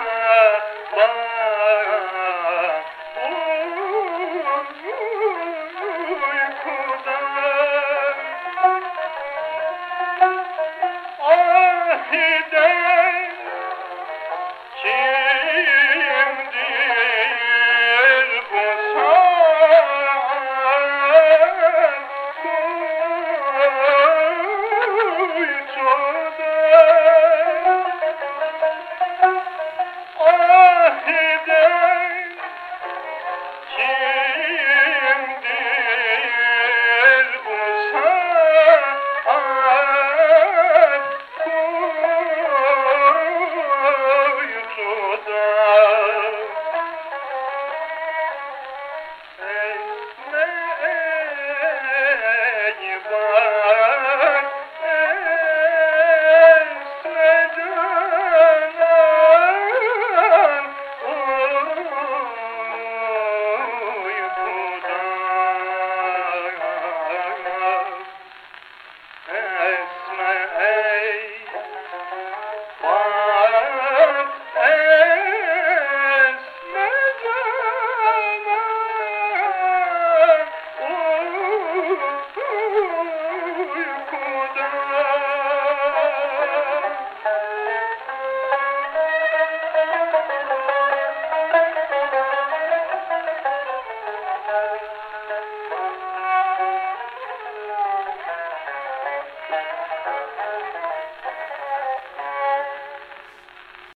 Kıyaban esme